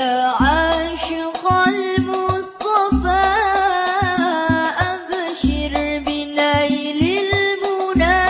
عاشق المصطفى أبشر بنيل المنى.